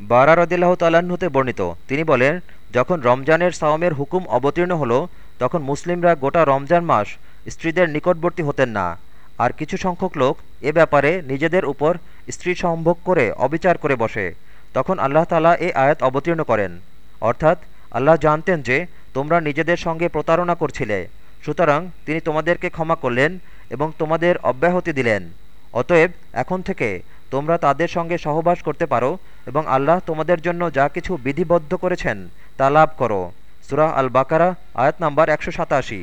বারা রদিল্লাহ তাল্লাহ্ন বর্ণিত। তিনি বলেন, যখন রমজানের সাওমের হুকুম অবতীর্ণ হলো, তখন মুসলিমরা গোটা রমজান মাস স্ত্রীদের নিকটবর্তী হতেন না। আর কিছু সংখ্যক লোক এ ব্যাপারে নিজেদের উপর স্ত্রী সম্ভোগ করে অবিচার করে বসে। তখন আল্লাহ তালা এ আয়াত অবতীর্ণ করেন। অর্থাৎ, আল্লাহ জানতেন যে, তোমরা নিজেদের সঙ্গে প্রতারণা করছিলে। সুতরাং তিনি তোমাদেরকে ক্ষমা করলেন এবং তোমাদের অব্যাহতি দিলেন। অতএব, এখন থেকে তোমরা তাদের সঙ্গে সহবাস করতে পারো এবং আল্লাহ তোমাদের জন্য যা কিছু বিধিবদ্ধ করেছেন তা লাভ করো। সুরাহ আল বাকারা আয়াত নাম্বার একশো সাতাশি।